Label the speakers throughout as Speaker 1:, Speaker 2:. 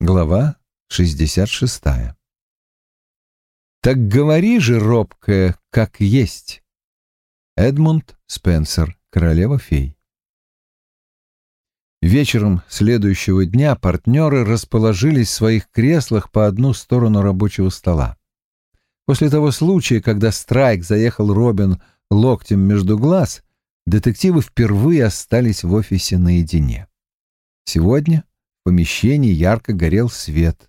Speaker 1: Глава 66. Так говори же, робкая, как есть. Эдмунд Спенсер, королева фей. Вечером следующего дня партнеры расположились в своих креслах по одну сторону рабочего стола. После того случая, когда Страйк заехал Робин локтем между глаз, детективы впервые остались в офисе наедине. Сегодня помещении ярко горел свет.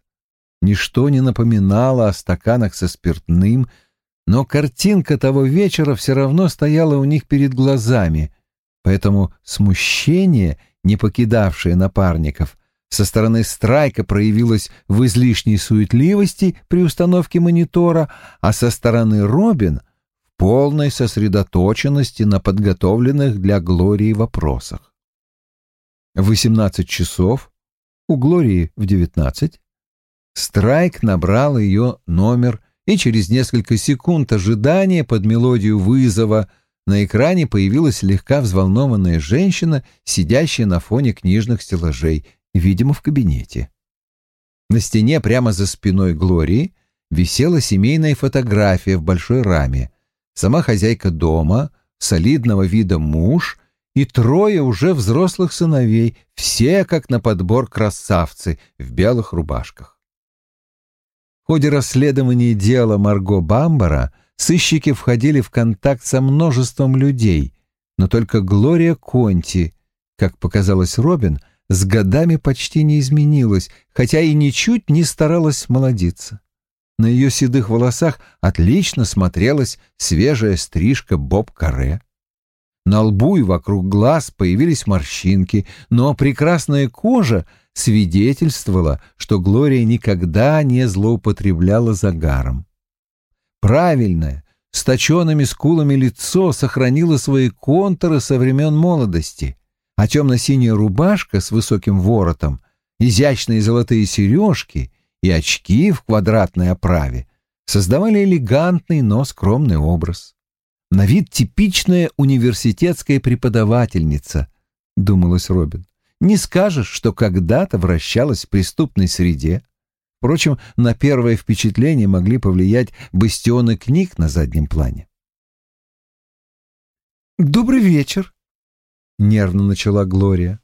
Speaker 1: Ничто не напоминало о стаканах со спиртным, но картинка того вечера все равно стояла у них перед глазами, поэтому смущение, не покидавшее напарников, со стороны Страйка проявилось в излишней суетливости при установке монитора, а со стороны Робин — в полной сосредоточенности на подготовленных для Глории вопросах. В 18 часов, у Глории в 19, Страйк набрал ее номер, и через несколько секунд ожидания под мелодию вызова на экране появилась слегка взволнованная женщина, сидящая на фоне книжных стеллажей, видимо, в кабинете. На стене прямо за спиной Глории висела семейная фотография в большой раме. Сама хозяйка дома, солидного вида муж и трое уже взрослых сыновей, все как на подбор красавцы в белых рубашках. В ходе расследования дела Марго Бамбара сыщики входили в контакт со множеством людей, но только Глория Конти, как показалось Робин, с годами почти не изменилась, хотя и ничуть не старалась молодиться. На ее седых волосах отлично смотрелась свежая стрижка Боб-Каре. На лбу и вокруг глаз появились морщинки, но прекрасная кожа свидетельствовала, что Глория никогда не злоупотребляла загаром. Правильное, с точенными скулами лицо сохранило свои контуры со времен молодости, а темно-синяя рубашка с высоким воротом, изящные золотые сережки и очки в квадратной оправе создавали элегантный, но скромный образ. На вид типичная университетская преподавательница, думалась Робин. Не скажешь, что когда-то вращалась в преступной среде. Впрочем, на первое впечатление могли повлиять бастионы книг на заднем плане. «Добрый вечер», — нервно начала Глория.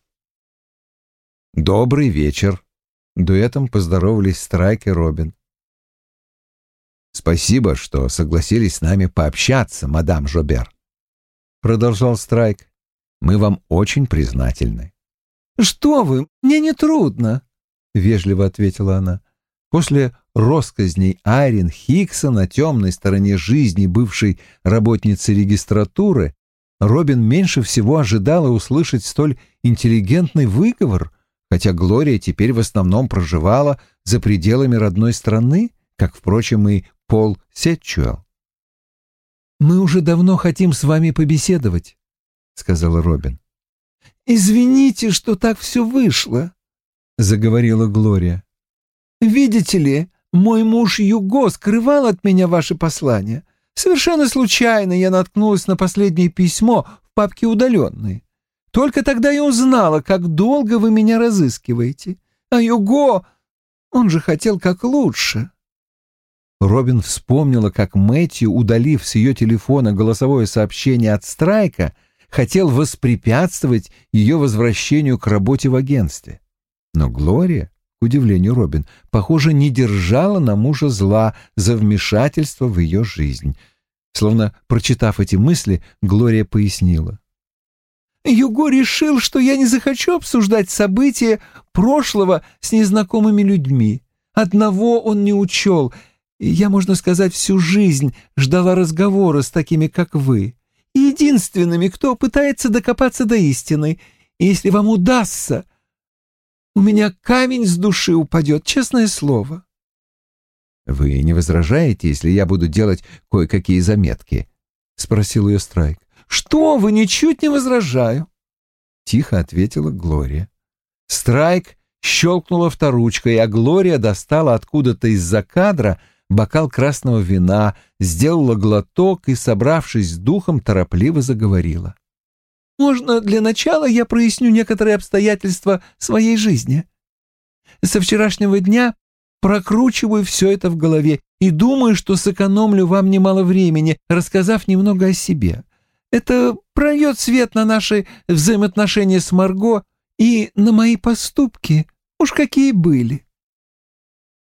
Speaker 1: «Добрый вечер», — дуэтом поздоровались Страйк и Робин. Спасибо, что согласились с нами пообщаться, мадам Жобер. Продолжал Страйк. Мы вам очень признательны. Что вы, мне не трудно, вежливо ответила она. После россказней Айрин Хикса на темной стороне жизни бывшей работницы регистратуры Робин меньше всего ожидала услышать столь интеллигентный выговор, хотя Глория теперь в основном проживала за пределами родной страны, как, впрочем, и Пол Сетчуэлл. «Мы уже давно хотим с вами побеседовать», — сказала Робин. «Извините, что так все вышло», — заговорила Глория. «Видите ли, мой муж Юго скрывал от меня ваше послание. Совершенно случайно я наткнулась на последнее письмо в папке «Удаленные». Только тогда я узнала, как долго вы меня разыскиваете. А Юго, он же хотел как лучше. Робин вспомнила, как Мэтью, удалив с ее телефона голосовое сообщение от Страйка, хотел воспрепятствовать ее возвращению к работе в агентстве. Но Глория, к удивлению Робин, похоже, не держала на мужа зла за вмешательство в ее жизнь. Словно прочитав эти мысли, Глория пояснила. «Юго решил, что я не захочу обсуждать события прошлого с незнакомыми людьми. Одного он не учел — я, можно сказать, всю жизнь ждала разговора с такими, как вы, единственными, кто пытается докопаться до истины. И если вам удастся, у меня камень с души упадет, честное слово. «Вы не возражаете, если я буду делать кое-какие заметки?» — спросил ее Страйк. «Что вы, ничуть не возражаю!» — тихо ответила Глория. Страйк щелкнула авторучкой, а Глория достала откуда-то из-за кадра бокал красного вина, сделала глоток и, собравшись с духом, торопливо заговорила. «Можно для начала я проясню некоторые обстоятельства своей жизни?
Speaker 2: Со вчерашнего дня прокручиваю все это в голове и думаю, что сэкономлю вам немало времени, рассказав немного о себе. Это прольет свет на наши взаимоотношения с Марго и на мои поступки, уж какие были.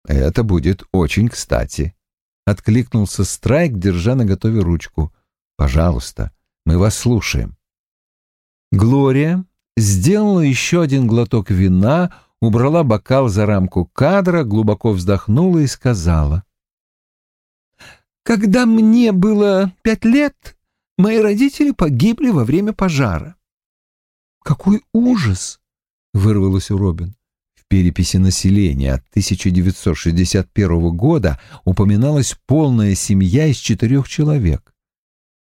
Speaker 1: «Это будет очень кстати», — откликнулся Страйк, держа на готове ручку. «Пожалуйста, мы вас слушаем». Глория сделала еще один глоток вина, убрала бокал за рамку кадра, глубоко вздохнула и сказала.
Speaker 2: «Когда мне было пять лет, мои родители погибли во время пожара». «Какой ужас!» — вырвалось у Робин переписи населения от 1961 года упоминалась полная семья из четырех человек.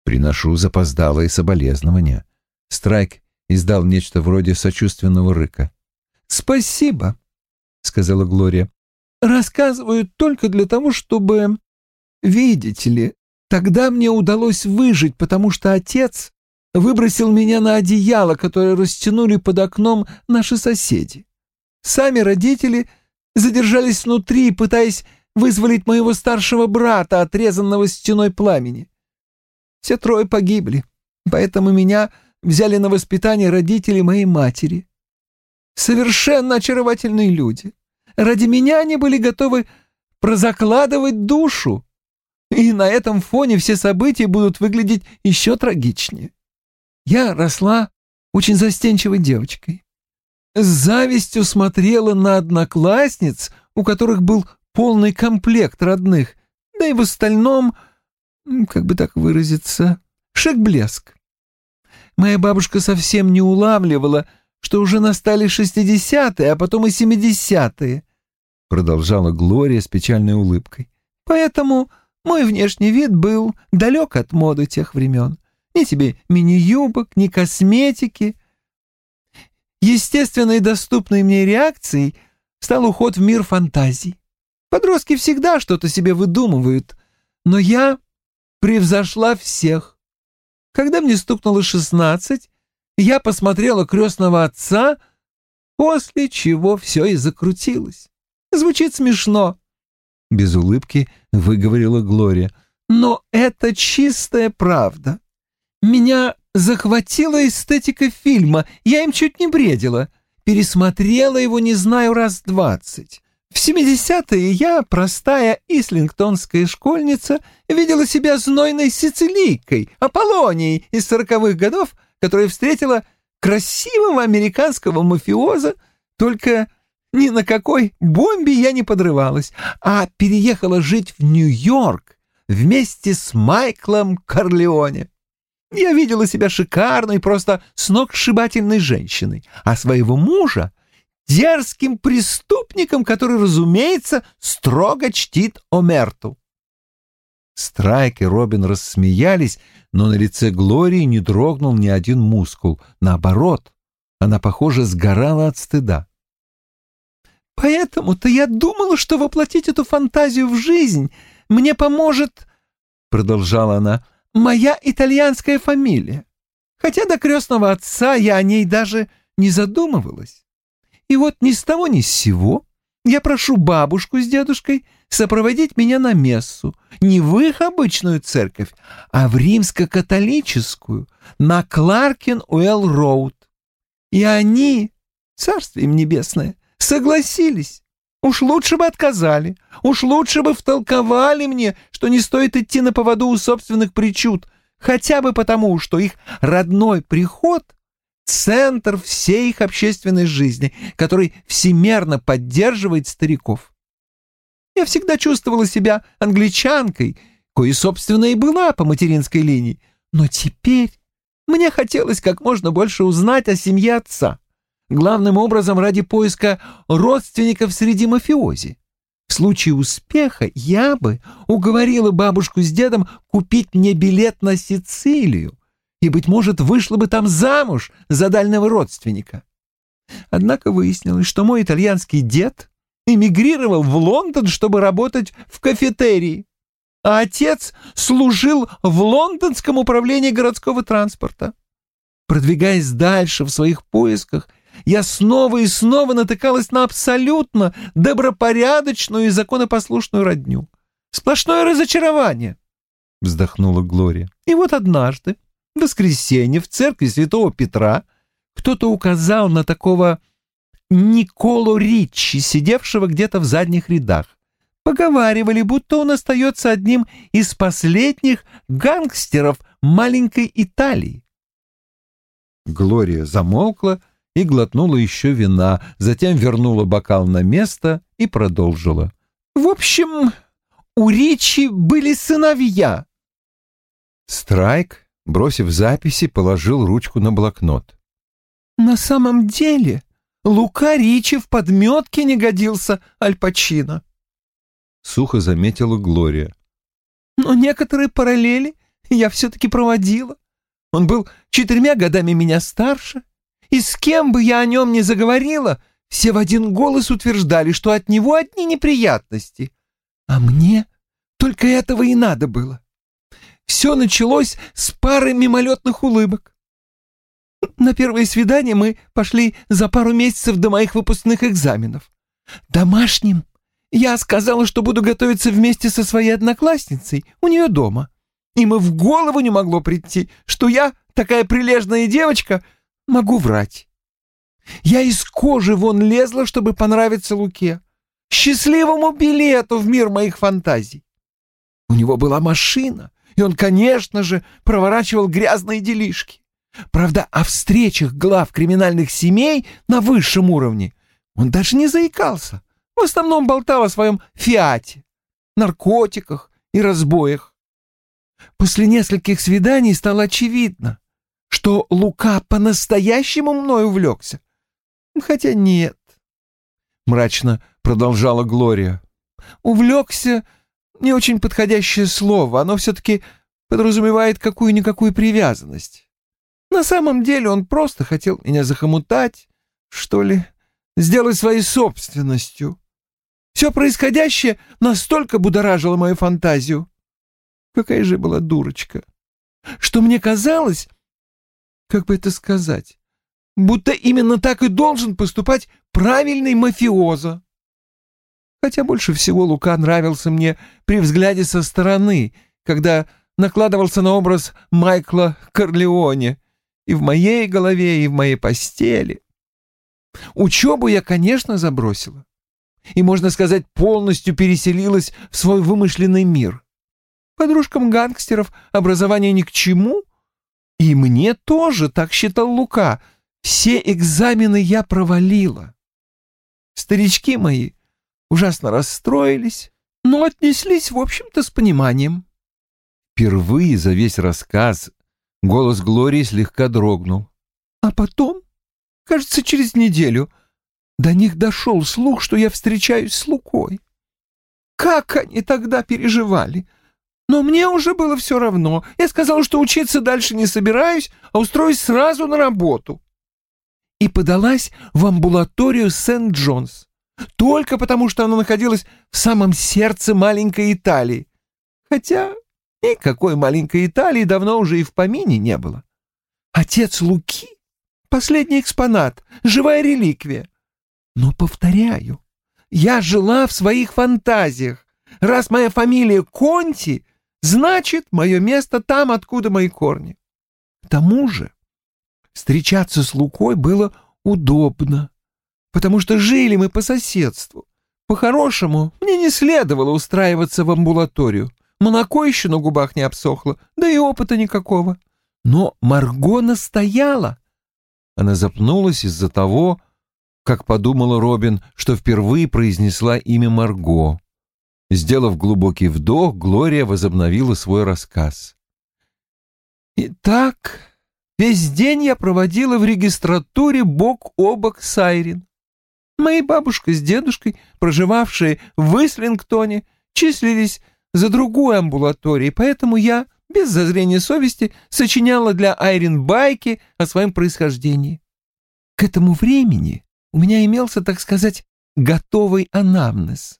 Speaker 2: Приношу запоздалые соболезнования. Страйк издал нечто вроде сочувственного рыка. «Спасибо», — сказала Глория. «Рассказываю только для того, чтобы... Видите ли, тогда мне удалось выжить, потому что отец выбросил меня на одеяло, которое растянули под окном наши соседи. Сами родители задержались внутри, пытаясь вызволить моего старшего брата, отрезанного стеной пламени. Все трое погибли, поэтому меня взяли на воспитание родители моей матери. Совершенно очаровательные люди. Ради меня они были готовы прозакладывать душу, и на этом фоне все события будут выглядеть еще трагичнее. Я росла очень застенчивой девочкой с завистью смотрела на одноклассниц, у которых был полный комплект родных, да и в остальном, как бы так выразиться, шик-блеск. Моя бабушка совсем не улавливала, что уже настали шестидесятые, а потом и семидесятые, продолжала Глория с печальной улыбкой. Поэтому мой внешний вид был далек от моды тех времен. Ни тебе мини-юбок, ни косметики — Естественной доступной мне реакцией стал уход в мир фантазий. Подростки всегда что-то себе выдумывают, но я превзошла всех. Когда мне стукнуло шестнадцать, я посмотрела крестного отца, после чего все и закрутилось. Звучит смешно. Без улыбки выговорила Глория. Но это чистая правда. Меня захватила эстетика фильма, я им чуть не бредила. Пересмотрела его, не знаю, раз двадцать. В 70-е я, простая ислингтонская школьница, видела себя знойной сицилийкой, Аполлонией из сороковых годов, которая встретила красивого американского мафиоза, только ни на какой бомбе я не подрывалась, а переехала жить в Нью-Йорк вместе с Майклом Корлеоне. Я видела себя шикарной, просто сногсшибательной женщиной, а своего мужа — дерзким преступником, который, разумеется, строго чтит Омерту. Страйк и Робин рассмеялись, но на лице Глории не дрогнул ни один мускул. Наоборот, она, похоже, сгорала от стыда. «Поэтому-то я думала, что воплотить эту фантазию в жизнь мне поможет...» — продолжала она — моя итальянская фамилия, хотя до крестного отца я о ней даже не задумывалась. И вот ни с того ни с сего я прошу бабушку с дедушкой сопроводить меня на мессу, не в их обычную церковь, а в римско-католическую, на Кларкин-Уэлл-Роуд. И они, царствие им небесное, согласились. Уж лучше бы отказали, уж лучше бы втолковали мне, что не стоит идти на поводу у собственных причуд, хотя бы потому, что их родной приход — центр всей их общественной жизни, который всемерно поддерживает стариков. Я всегда чувствовала себя англичанкой, кое, собственно, и была по материнской линии, но теперь мне хотелось как можно больше узнать о семье отца главным образом ради поиска родственников среди мафиози. В случае успеха я бы уговорила бабушку с дедом купить мне билет на Сицилию, и, быть может, вышла бы там замуж за дальнего родственника. Однако выяснилось, что мой итальянский дед эмигрировал в Лондон, чтобы работать в кафетерии, а отец служил в лондонском управлении городского транспорта. Продвигаясь дальше в своих поисках, я снова и снова натыкалась на абсолютно добропорядочную и законопослушную родню. Сплошное разочарование, — вздохнула Глория. И вот однажды, в воскресенье, в церкви святого Петра, кто-то указал на такого Николу Ричи, сидевшего где-то в задних рядах. Поговаривали, будто он остается одним из последних гангстеров маленькой Италии. Глория замолкла и глотнула еще вина, затем вернула бокал на место и продолжила. «В общем, у Ричи были сыновья». Страйк, бросив записи, положил ручку на блокнот. «На самом деле Лука Ричи в подметке не годился Аль Пачино», — сухо заметила Глория. «Но некоторые параллели я все-таки проводила. Он был четырьмя годами меня старше, и с кем бы я о нем ни заговорила, все в один голос утверждали, что от него одни неприятности. А мне только этого и надо было. Все началось с пары мимолетных улыбок. На первое свидание мы пошли за пару месяцев до моих выпускных экзаменов. Домашним я сказала, что буду готовиться вместе со своей одноклассницей у нее дома. Им и в голову не могло прийти, что я, такая прилежная девочка, могу врать. Я из кожи вон лезла, чтобы понравиться Луке. Счастливому билету в мир моих фантазий. У него была машина, и он, конечно же, проворачивал грязные делишки. Правда, о встречах глав криминальных семей на высшем уровне он даже не заикался. В основном болтал о своем фиате, наркотиках и разбоях. После нескольких свиданий стало очевидно, что Лука по-настоящему мною увлекся. Хотя нет, — мрачно продолжала Глория. Увлекся — не очень подходящее слово, оно все-таки подразумевает какую-никакую привязанность. На самом деле он просто хотел меня захомутать, что ли, сделать своей собственностью. Все происходящее настолько будоражило мою фантазию. Какая же была дурочка. Что мне казалось, как бы это сказать, будто именно так и должен поступать правильный мафиоза. Хотя больше всего Лука нравился мне при взгляде со стороны, когда накладывался на образ Майкла Корлеоне и в моей голове, и в моей постели. Учебу я, конечно, забросила. И, можно сказать, полностью переселилась в свой вымышленный мир. Подружкам гангстеров образование ни к чему, и мне тоже, так считал Лука. Все экзамены я провалила. Старички мои ужасно расстроились, но отнеслись, в общем-то, с пониманием. Впервые за весь рассказ голос Глории слегка дрогнул. А потом, кажется, через неделю, до них дошел слух, что я встречаюсь с Лукой. Как они тогда переживали! Но мне уже было все равно. Я сказала, что учиться дальше не собираюсь, а устроюсь сразу на работу. И подалась в амбулаторию Сент-Джонс. Только потому, что она находилась в самом сердце маленькой Италии. Хотя Никакой маленькой Италии давно уже и в помине не было. Отец Луки — последний экспонат, живая реликвия. Но, повторяю, я жила в своих фантазиях. Раз моя фамилия Конти, значит, мое место там, откуда мои корни. К тому же встречаться с Лукой было удобно, потому что жили мы по соседству. По-хорошему, мне не следовало устраиваться в амбулаторию. Молоко еще на губах не обсохло, да и опыта никакого. Но Марго настояла. Она запнулась из-за того, как подумала Робин, что впервые произнесла имя Марго. Сделав глубокий вдох, Глория возобновила свой рассказ. «Итак, весь день я проводила в регистратуре бок о бок с Айрин. Мои бабушка с дедушкой, проживавшие в Ислингтоне, числились за другой амбулаторией, поэтому я, без зазрения совести, сочиняла для Айрин байки о своем происхождении. К этому времени у меня имелся, так сказать, готовый анамнез.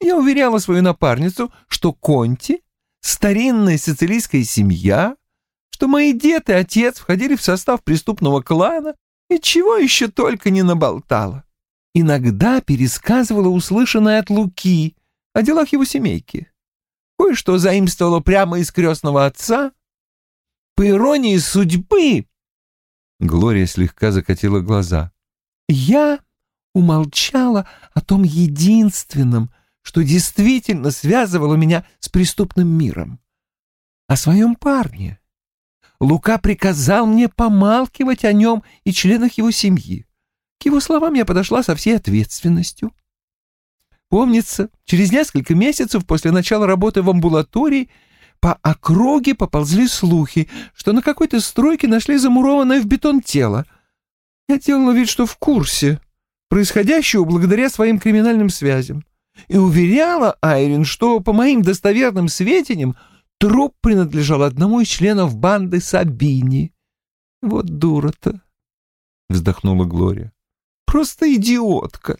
Speaker 2: Я уверяла свою напарницу, что Конти — старинная сицилийская семья, что мои дед и отец входили в состав преступного клана И чего еще только не наболтала. Иногда пересказывала услышанное от Луки о делах его семейки. Кое-что заимствовала прямо из крестного отца. По иронии судьбы...
Speaker 1: Глория слегка закатила глаза.
Speaker 2: Я умолчала о том единственном, что действительно связывало меня с преступным миром. О своем парне. Лука приказал мне помалкивать о нем и членах его семьи. К его словам я подошла со всей ответственностью. Помнится, через несколько месяцев после начала работы в амбулатории по округе поползли слухи, что на какой-то стройке нашли замурованное в бетон тело. Я делала вид, что в курсе, происходящего благодаря своим криминальным связям, и уверяла Айрин, что, по моим достоверным сведениям, труп принадлежал одному из членов банды Сабини. Вот дура-то, — вздохнула Глория. Просто идиотка.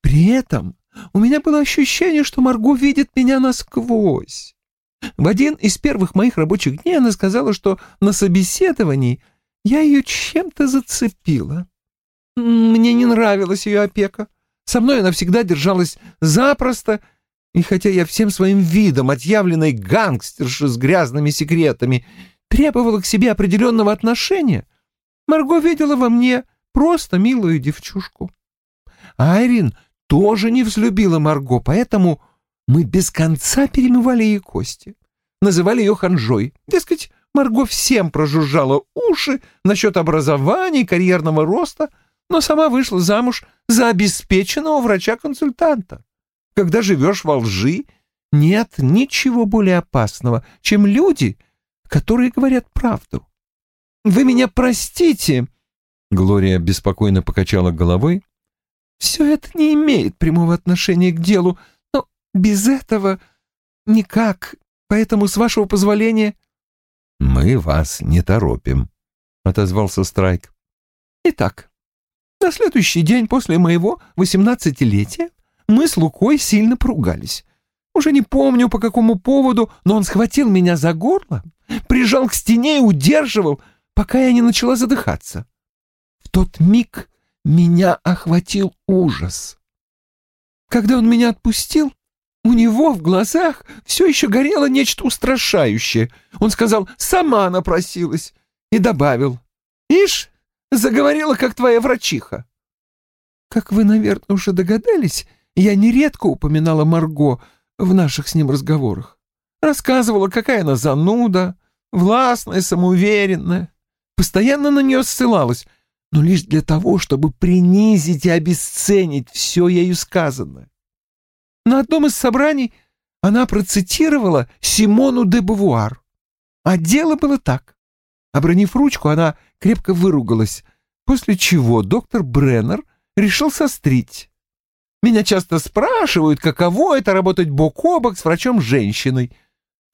Speaker 2: При этом у меня было ощущение, что Марго видит меня насквозь. В один из первых моих рабочих дней она сказала, что на собеседовании я ее чем-то зацепила. Мне не нравилась ее опека. Со мной она всегда держалась запросто, и хотя я всем своим видом, отъявленной гангстерши с грязными секретами, требовала к себе определенного отношения, Марго видела во мне просто милую девчушку. Айрин тоже не взлюбила Марго, поэтому мы без конца перемывали ей кости. Называли ее ханжой. Дескать, Марго всем прожужжала уши насчет образования и карьерного роста — но сама вышла замуж за обеспеченного врача-консультанта. Когда живешь во лжи, нет ничего более опасного, чем люди, которые говорят правду. Вы меня простите, Глория беспокойно покачала головой. Все это не имеет прямого отношения к делу, но без этого никак, поэтому, с вашего позволения...
Speaker 1: Мы вас не торопим, отозвался Страйк.
Speaker 2: Итак, на следующий день после моего восемнадцатилетия мы с Лукой сильно поругались. Уже не помню по какому поводу, но он схватил меня за горло, прижал к стене и удерживал, пока я не начала задыхаться. В тот миг меня охватил ужас. Когда он меня отпустил, у него в глазах все еще горело нечто устрашающее. Он сказал «сама напросилась» и добавил «Ишь, Заговорила, как твоя врачиха. Как вы, наверное, уже догадались, я нередко упоминала Марго в наших с ним разговорах. Рассказывала, какая она зануда, властная, самоуверенная. Постоянно на нее ссылалась, но лишь для того, чтобы принизить и обесценить все ею сказанное. На одном из собраний она процитировала Симону де Бавуар. А дело было так. Обронив ручку, она крепко выругалась, после чего доктор Бреннер решил сострить. Меня часто спрашивают, каково это работать бок о бок с врачом-женщиной.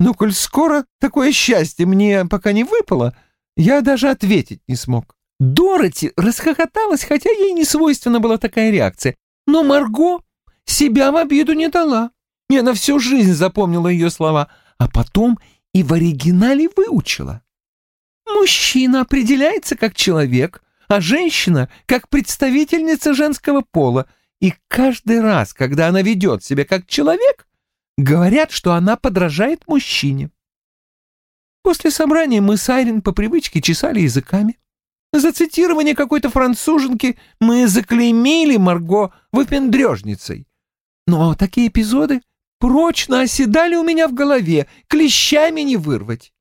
Speaker 2: Но коль скоро такое счастье мне пока не выпало, я даже ответить не смог. Дороти расхохоталась, хотя ей не свойственна была такая реакция. Но Марго себя в обиду не дала. Я на всю жизнь запомнила ее слова, а потом и в оригинале выучила. Мужчина определяется как человек, а женщина — как представительница женского пола, и каждый раз, когда она ведет себя как человек, говорят, что она подражает мужчине. После собрания мы с Айрин по привычке чесали языками. За цитирование какой-то француженки мы заклеймили Марго выпендрежницей. Но такие эпизоды прочно оседали у меня в голове, клещами не вырвать.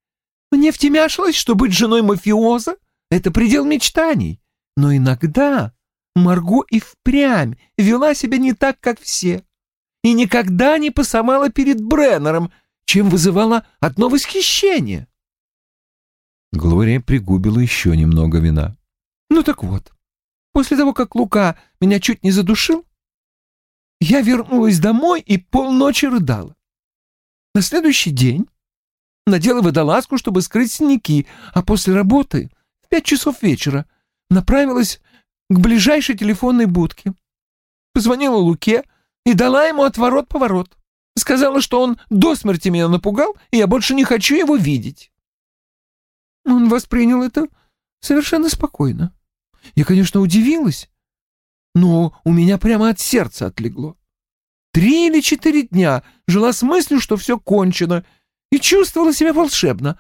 Speaker 2: Мне втемяшилось, что быть женой мафиоза — это предел мечтаний. Но иногда Марго и впрямь вела себя не так, как все. И никогда не посамала перед Бреннером, чем вызывала одно восхищение.
Speaker 1: Глория пригубила еще немного вина.
Speaker 2: Ну так вот, после того, как Лука меня чуть не задушил, я вернулась домой и полночи рыдала. На следующий день надела водолазку, чтобы скрыть синяки, а после работы, в пять часов вечера, направилась к ближайшей телефонной будке. Позвонила Луке и дала ему отворот-поворот. Сказала, что он до смерти меня напугал, и я больше не хочу его видеть. Он воспринял это совершенно спокойно. Я, конечно, удивилась, но у меня прямо от сердца отлегло. Три или четыре дня жила с мыслью, что все кончено, и чувствовала себя волшебно.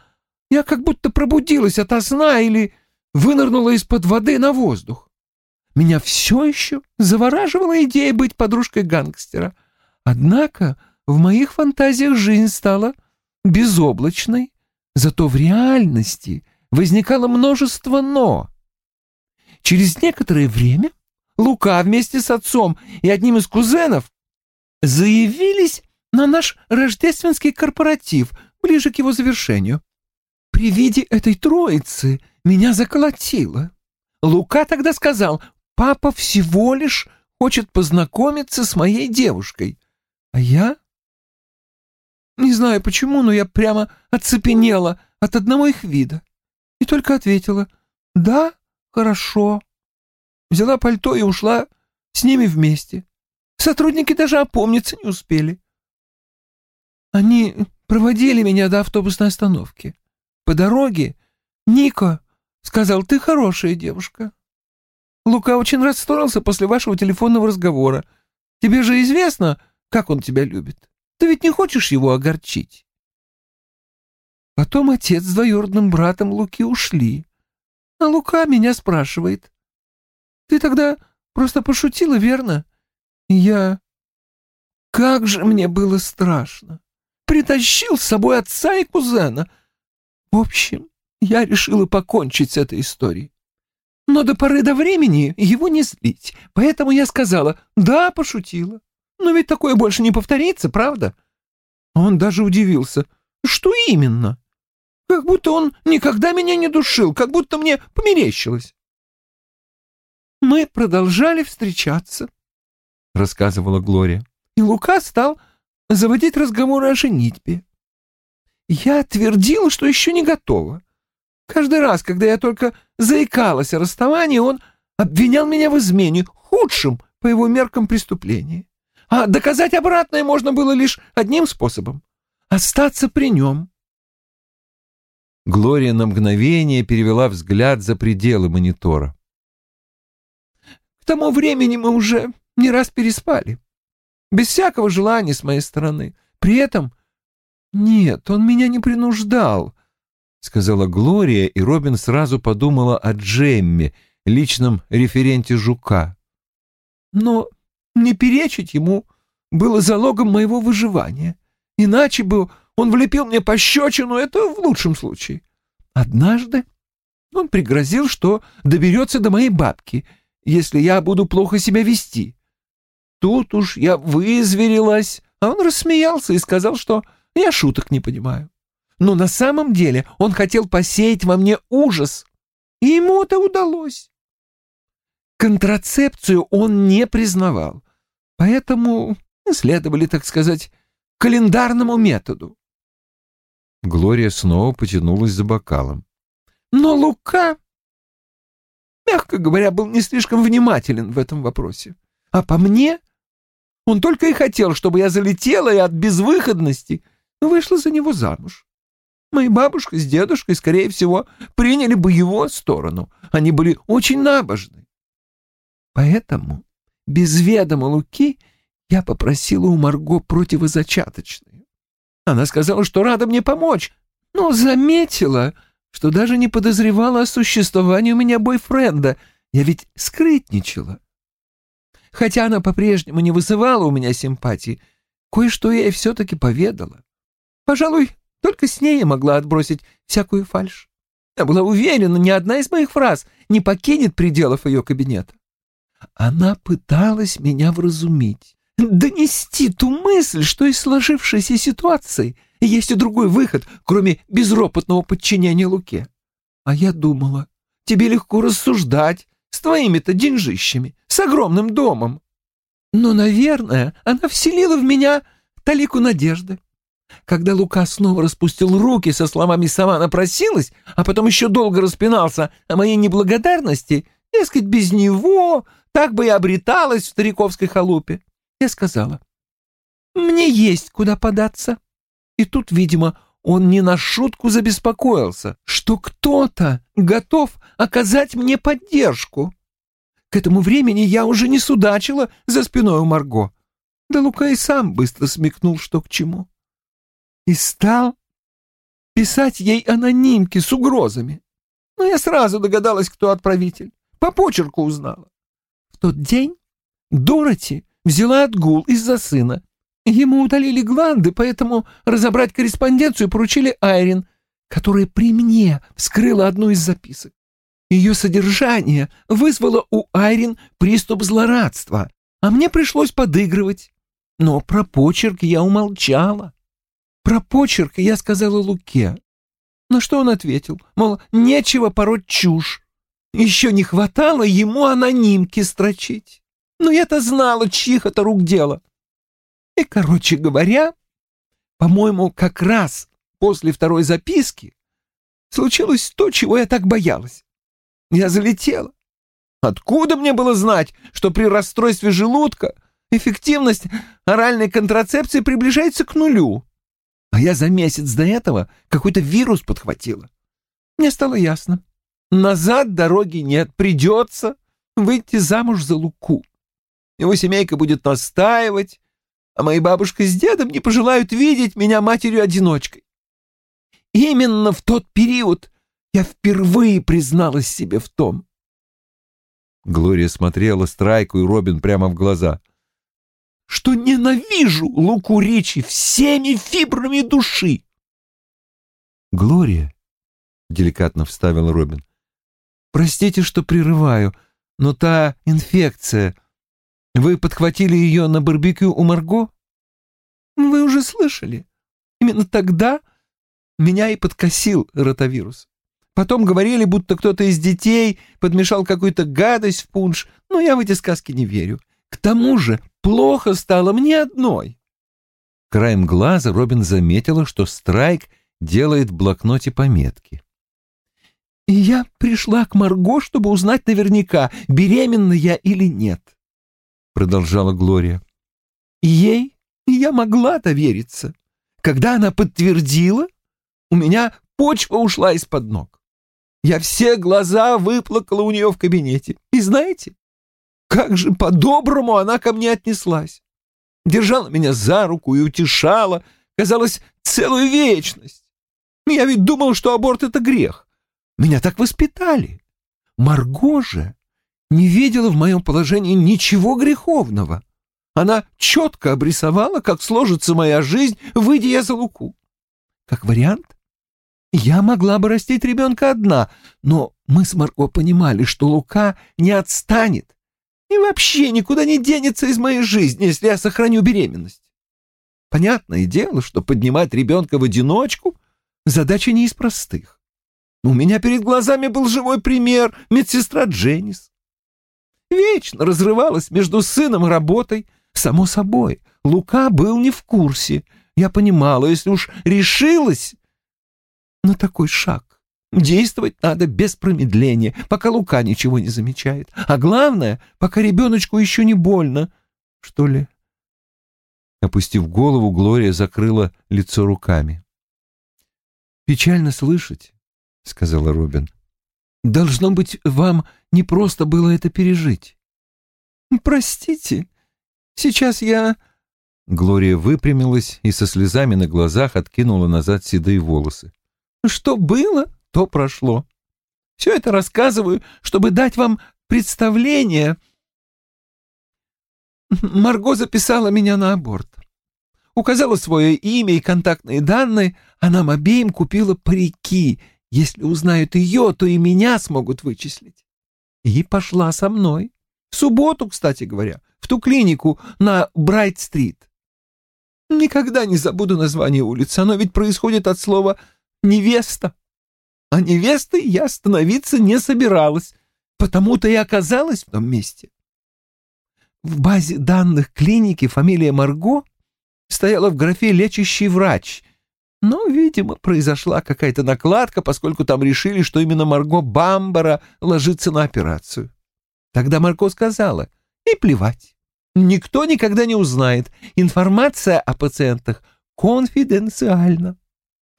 Speaker 2: Я как будто пробудилась ото сна или вынырнула из-под воды на воздух. Меня все еще завораживала идея быть подружкой гангстера. Однако в моих фантазиях жизнь стала безоблачной, зато в реальности возникало множество «но». Через некоторое время Лука вместе с отцом и одним из кузенов заявились на наш рождественский корпоратив ближе к его завершению. При виде этой троицы меня заколотило. Лука тогда сказал, папа всего лишь хочет познакомиться с моей девушкой. А я... Не знаю почему, но я прямо оцепенела от одного их вида. И только ответила «Да, хорошо». Взяла пальто и ушла с ними вместе. Сотрудники даже опомниться не успели. Они проводили меня до автобусной остановки. По дороге Нико сказал, ты хорошая девушка. Лука очень расстроился после вашего телефонного разговора. Тебе же известно, как он тебя любит. Ты ведь не хочешь его огорчить. Потом отец с двоюродным братом Луки ушли. А Лука меня спрашивает. Ты тогда просто пошутила, верно? Я... Как же мне было страшно! Притащил с собой отца и кузена. В общем, я решила покончить с этой историей. Но до поры до времени его не злить, поэтому я сказала «да, пошутила». Но ведь такое больше не повторится, правда? Он даже удивился. Что именно? Как будто он никогда меня не душил, как будто мне померещилось. Мы продолжали встречаться. — рассказывала Глория. «И Лука стал заводить разговоры о женитьбе. Я твердила, что еще не готова. Каждый раз, когда я только заикалась о расставании, он обвинял меня в измене, худшем по его меркам преступлении. А доказать обратное можно было лишь одним способом — остаться при нем.
Speaker 1: Глория на мгновение перевела взгляд за пределы монитора.
Speaker 2: К тому времени мы уже не раз переспали. Без всякого желания с моей стороны. При этом... Нет, он меня не принуждал, — сказала Глория, и Робин сразу подумала о Джемме, личном референте Жука. Но не перечить ему было залогом моего выживания. Иначе бы он влепил мне пощечину, это в лучшем случае. Однажды он пригрозил, что доберется до моей бабки, если я буду плохо себя вести. Тут уж я вызверилась, а он рассмеялся и сказал, что я шуток не понимаю. Но на самом деле он хотел посеять во мне ужас, и ему это удалось. Контрацепцию он не признавал, поэтому следовали, так сказать, календарному методу.
Speaker 1: Глория снова потянулась за бокалом.
Speaker 2: Но Лука, мягко говоря, был не слишком внимателен в этом вопросе. А по мне он только и хотел, чтобы я залетела и от безвыходности вышла за него замуж. Моя бабушка с дедушкой, скорее всего, приняли бы его сторону. Они были очень набожны. Поэтому без ведома Луки я попросила у Марго противозачаточные. Она сказала, что рада мне помочь, но заметила, что даже не подозревала о существовании у меня бойфренда. Я ведь скрытничала. Хотя она по-прежнему не вызывала у меня симпатии, кое-что я ей все-таки поведала. Пожалуй, только с ней я могла отбросить всякую фальшь. Я была уверена, ни одна из моих фраз не покинет пределов ее кабинета. Она пыталась меня вразумить, донести ту мысль, что из сложившейся ситуации есть и другой выход, кроме безропотного подчинения Луке. А я думала, тебе легко рассуждать, с твоими-то деньжищами, огромным домом. Но, наверное, она вселила в меня талику надежды. Когда Лука снова распустил руки со словами «сама напросилась», а потом еще долго распинался о моей неблагодарности, дескать, без него так бы и обреталась в стариковской халупе, я сказала, «Мне есть куда податься». И тут, видимо, он не на шутку забеспокоился, что кто-то готов оказать мне поддержку. К этому времени я уже не судачила за спиной у Марго. Да Лука и сам быстро смекнул, что к чему. И стал писать ей анонимки с угрозами. Но я сразу догадалась, кто отправитель. По почерку узнала. В тот день Дороти взяла отгул из-за сына. Ему удалили гланды, поэтому разобрать корреспонденцию поручили Айрин, которая при мне вскрыла одну из записок. Ее содержание вызвало у Айрин приступ злорадства, а мне пришлось подыгрывать. Но про почерк я умолчала. Про почерк я сказала Луке. На что он ответил, мол, нечего пороть чушь. Еще не хватало ему анонимки строчить. Но я-то знала, чьих это рук дело. И, короче говоря, по-моему, как раз после второй записки случилось то, чего я так боялась. Я залетела. Откуда мне было знать, что при расстройстве желудка эффективность оральной контрацепции приближается к нулю? А я за месяц до этого какой-то вирус подхватила. Мне стало ясно. Назад дороги нет, придется выйти замуж за Луку. Его семейка будет настаивать, а мои бабушка с дедом не пожелают видеть меня матерью-одиночкой. Именно в тот период я впервые призналась себе в том.
Speaker 1: Глория смотрела Страйку и Робин прямо в глаза.
Speaker 2: Что ненавижу Луку Ричи всеми фибрами души.
Speaker 1: Глория, деликатно вставил Робин.
Speaker 2: Простите, что прерываю, но та инфекция... Вы подхватили ее на барбекю у Марго? Вы уже слышали. Именно тогда меня и подкосил ротавирус. Потом говорили, будто кто-то из детей подмешал какую-то гадость в пунш, но я в эти сказки не верю. К тому же плохо стало мне одной.
Speaker 1: Краем глаза Робин заметила, что Страйк делает в блокноте пометки.
Speaker 2: И я пришла к Марго, чтобы узнать наверняка, беременна я или нет, — продолжала Глория. Ей я могла довериться. Когда она подтвердила, у меня почва ушла из-под ног. Я все глаза выплакала у нее в кабинете. И знаете, как же по-доброму она ко мне отнеслась. Держала меня за руку и утешала, казалось, целую вечность. Я ведь думал, что аборт — это грех. Меня так воспитали. Марго же не видела в моем положении ничего греховного. Она четко обрисовала, как сложится моя жизнь, выйдя я за Луку. Как вариант, я могла бы растить ребенка одна, но мы с Марко понимали, что Лука не отстанет и вообще никуда не денется из моей жизни, если я сохраню беременность. Понятное дело, что поднимать ребенка в одиночку — задача не из простых. У меня перед глазами был живой пример — медсестра Дженнис. Вечно разрывалась между сыном и работой. Само собой, Лука был не в курсе. Я понимала, если уж решилась, на такой шаг. Действовать надо без промедления, пока Лука ничего не замечает. А главное, пока ребеночку еще не больно, что ли.
Speaker 1: Опустив голову, Глория закрыла лицо руками.
Speaker 2: «Печально слышать», — сказала Робин. «Должно быть, вам не просто было это пережить». «Простите, сейчас я...»
Speaker 1: Глория выпрямилась и со слезами на глазах откинула назад седые волосы.
Speaker 2: Что было, то прошло. Все это рассказываю, чтобы дать вам представление. Марго записала меня на аборт. Указала свое имя и контактные данные, а нам обеим купила парики. Если узнают ее, то и меня смогут вычислить. И пошла со мной. В субботу, кстати говоря, в ту клинику на Брайт-стрит. Никогда не забуду название улицы, оно ведь происходит от слова невеста. А невестой я становиться не собиралась, потому-то и оказалась в том месте. В базе данных клиники фамилия Марго стояла в графе «лечащий врач», но, видимо, произошла какая-то накладка, поскольку там решили, что именно Марго Бамбара ложится на операцию. Тогда Марго сказала, и плевать, никто никогда не узнает, информация о пациентах конфиденциальна.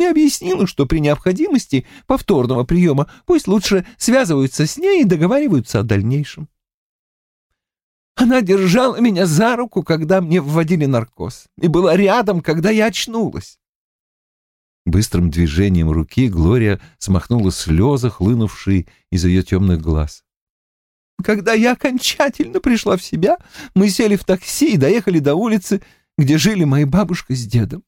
Speaker 2: И объяснила, что при необходимости повторного приема пусть лучше связываются с ней и договариваются о дальнейшем. Она держала меня за руку, когда мне вводили наркоз, и была рядом, когда я очнулась.
Speaker 1: Быстрым движением руки Глория смахнула слезы, хлынувшие из ее темных глаз.
Speaker 2: Когда я окончательно пришла в себя, мы сели в такси и доехали до улицы, где жили мои бабушка с дедом.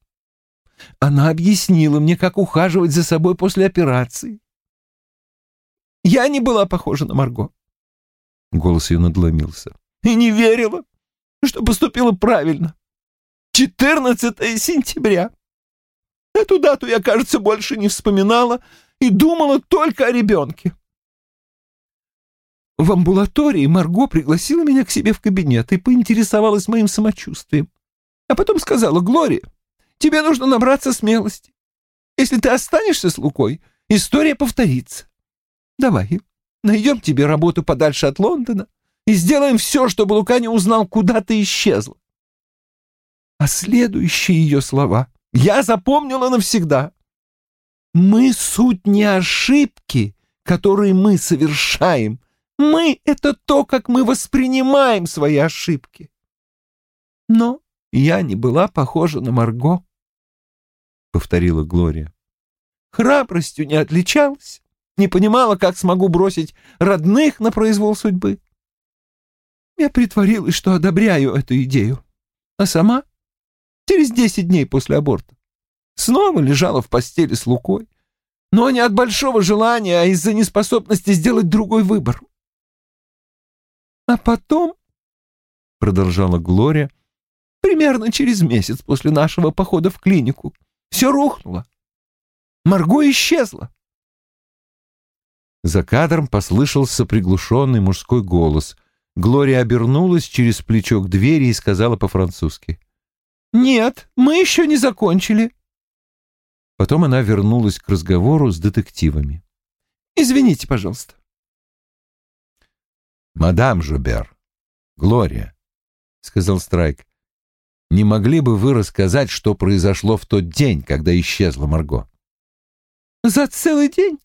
Speaker 2: Она объяснила мне, как ухаживать за собой после операции. Я не была похожа на Марго.
Speaker 1: Голос ее надломился.
Speaker 2: И не верила, что поступила правильно. 14 сентября. Эту дату я, кажется, больше не вспоминала и думала только о ребенке. В амбулатории Марго пригласила меня к себе в кабинет и поинтересовалась моим самочувствием. А потом сказала, Глория, тебе нужно набраться смелости. Если ты останешься с Лукой, история повторится. Давай, найдем тебе работу подальше от Лондона и сделаем все, чтобы Лука не узнал, куда ты исчезла. А следующие ее слова я запомнила навсегда. Мы суть не ошибки, которые мы совершаем. Мы — это то, как мы воспринимаем свои ошибки. Но я не была похожа на Марго, — повторила Глория. Храбростью не отличалась, не понимала, как смогу бросить родных на произвол судьбы. Я притворилась, что одобряю эту идею, а сама через десять дней после аборта снова лежала в постели с Лукой, но не от большого желания, а из-за неспособности сделать другой выбор. А потом, — продолжала Глория, — примерно через месяц после нашего похода в клинику все рухнуло. Марго исчезла.
Speaker 1: За кадром послышался приглушенный мужской голос. Глория обернулась через плечо к двери и сказала по-французски.
Speaker 2: «Нет, мы еще не закончили».
Speaker 1: Потом она вернулась к разговору с детективами.
Speaker 2: «Извините, пожалуйста».
Speaker 1: «Мадам Жубер, Глория», — сказал Страйк, — «не могли бы вы рассказать, что произошло в тот день, когда исчезла Марго?»
Speaker 2: «За целый день?»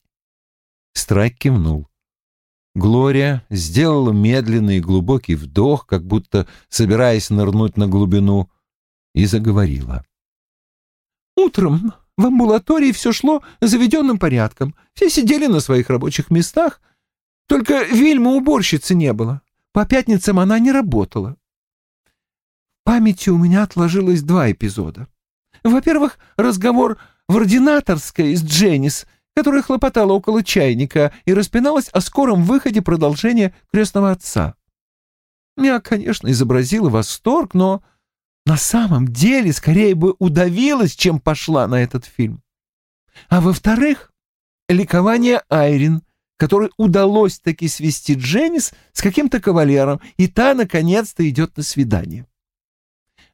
Speaker 1: Страйк кивнул. Глория сделала медленный и глубокий вдох, как будто собираясь нырнуть на глубину, и заговорила.
Speaker 2: «Утром в амбулатории все шло заведенным порядком. Все сидели на своих рабочих местах, только Вильмы уборщицы не было. По пятницам она не работала. Памяти у меня отложилось два эпизода. Во-первых, разговор в ординаторской с Дженнис, которая хлопотала около чайника и распиналась о скором выходе продолжения «Крестного отца». Я, конечно, изобразила восторг, но на самом деле скорее бы удавилась, чем пошла на этот фильм. А во-вторых, ликование Айрин, которой удалось таки свести Дженнис с каким-то кавалером, и та, наконец-то, идет на свидание.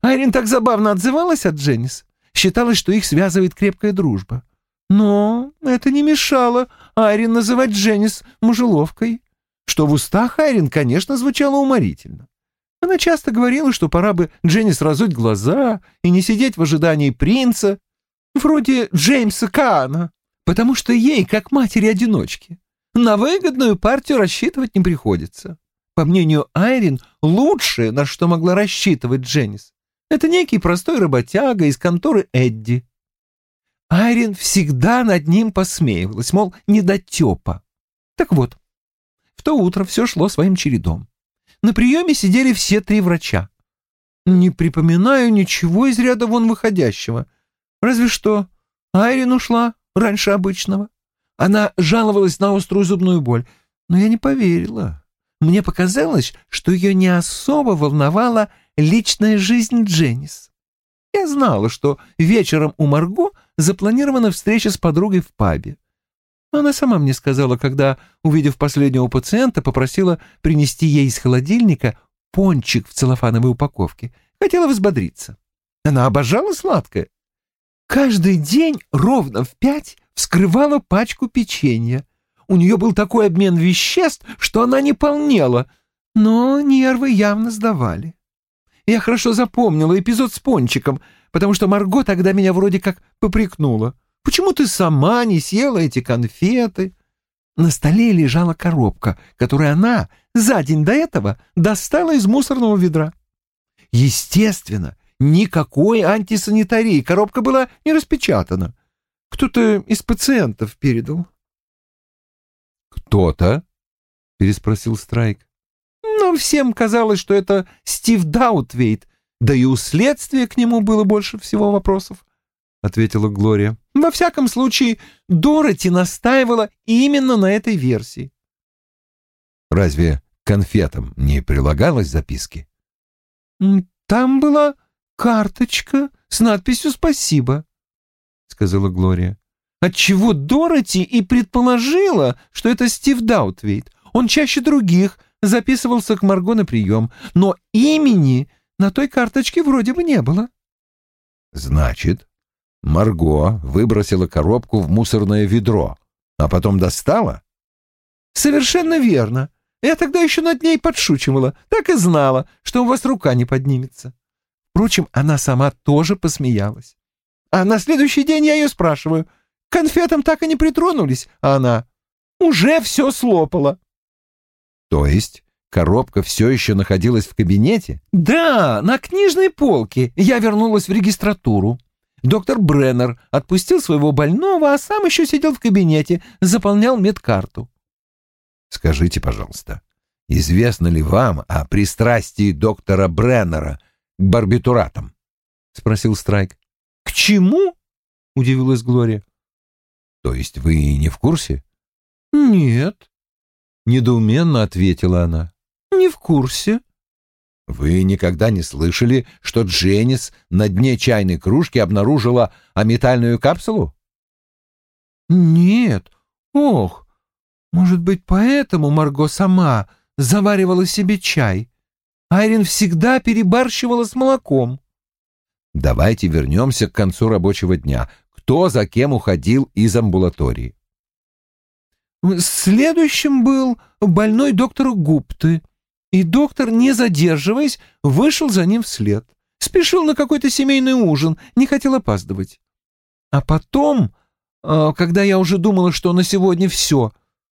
Speaker 2: Айрин так забавно отзывалась от Дженнис, считалось, что их связывает крепкая дружба. Но это не мешало Айрин называть Дженнис мужеловкой, что в устах Айрин, конечно, звучало уморительно. Она часто говорила, что пора бы Дженнис разуть глаза и не сидеть в ожидании принца, вроде Джеймса Каана, потому что ей, как матери-одиночки, на выгодную партию рассчитывать не приходится. По мнению Айрин, лучшее, на что могла рассчитывать Дженнис, это некий простой работяга из конторы Эдди. Айрин всегда над ним посмеивалась, мол, недотепа. Так вот, в то утро все шло своим чередом. На приеме сидели все три врача. Не припоминаю ничего из ряда вон выходящего. Разве что Айрин ушла раньше обычного. Она жаловалась на острую зубную боль, но я не поверила. Мне показалось, что ее не особо волновала личная жизнь Дженнис. Я знала, что вечером у Марго запланирована встреча с подругой в пабе. Она сама мне сказала, когда, увидев последнего пациента, попросила принести ей из холодильника пончик в целлофановой упаковке. Хотела взбодриться. Она обожала сладкое. Каждый день ровно в пять вскрывала пачку печенья. У нее был такой обмен веществ, что она не полнела, но нервы явно сдавали. Я хорошо запомнила эпизод с пончиком, потому что Марго тогда меня вроде как попрекнула. Почему ты сама не съела эти конфеты?» На столе лежала коробка, которую она за день до этого достала из мусорного ведра. Естественно, никакой антисанитарии, коробка была не распечатана. Кто-то из пациентов передал.
Speaker 1: «Кто-то?» — переспросил Страйк.
Speaker 2: «Но всем казалось, что это Стив Даутвейт, да и у следствия к нему было больше всего вопросов», — ответила Глория. «Во всяком случае, Дороти настаивала именно на этой версии».
Speaker 1: «Разве конфетам не прилагалось записки?»
Speaker 2: «Там была карточка с надписью «Спасибо», — сказала Глория. Отчего Дороти и предположила, что это Стив Даутвейт. Он чаще других записывался к Марго на прием, но имени на той карточке вроде бы не было.
Speaker 1: Значит, Марго выбросила коробку в мусорное ведро, а потом достала?
Speaker 2: Совершенно верно. Я тогда еще над ней подшучивала, так и знала, что у вас рука не поднимется. Впрочем, она сама тоже посмеялась. А на следующий день я ее спрашиваю, к конфетам так и не притронулись, а она уже все слопала.
Speaker 1: То есть коробка все еще находилась в кабинете?
Speaker 2: Да, на книжной полке. Я вернулась в регистратуру. Доктор Бреннер отпустил своего больного, а сам еще сидел в кабинете, заполнял медкарту.
Speaker 1: Скажите, пожалуйста, известно ли вам о пристрастии доктора Бреннера к барбитуратам? — спросил Страйк.
Speaker 2: — К чему? — удивилась Глория.
Speaker 1: — То есть вы не в курсе?
Speaker 2: — Нет.
Speaker 1: — недоуменно ответила она.
Speaker 2: — Не в курсе.
Speaker 1: — Вы никогда не слышали, что Дженнис на дне чайной кружки обнаружила аметальную капсулу?
Speaker 2: — Нет. Ох, может быть, поэтому Марго сама заваривала себе чай. Айрин всегда перебарщивала с молоком.
Speaker 1: Давайте вернемся к концу рабочего дня. Кто за кем уходил из амбулатории?
Speaker 2: Следующим был больной доктор Гупты, и доктор, не задерживаясь, вышел за ним вслед. Спешил на какой-то семейный ужин, не хотел опаздывать. А потом, а, когда я уже думала, что на сегодня все,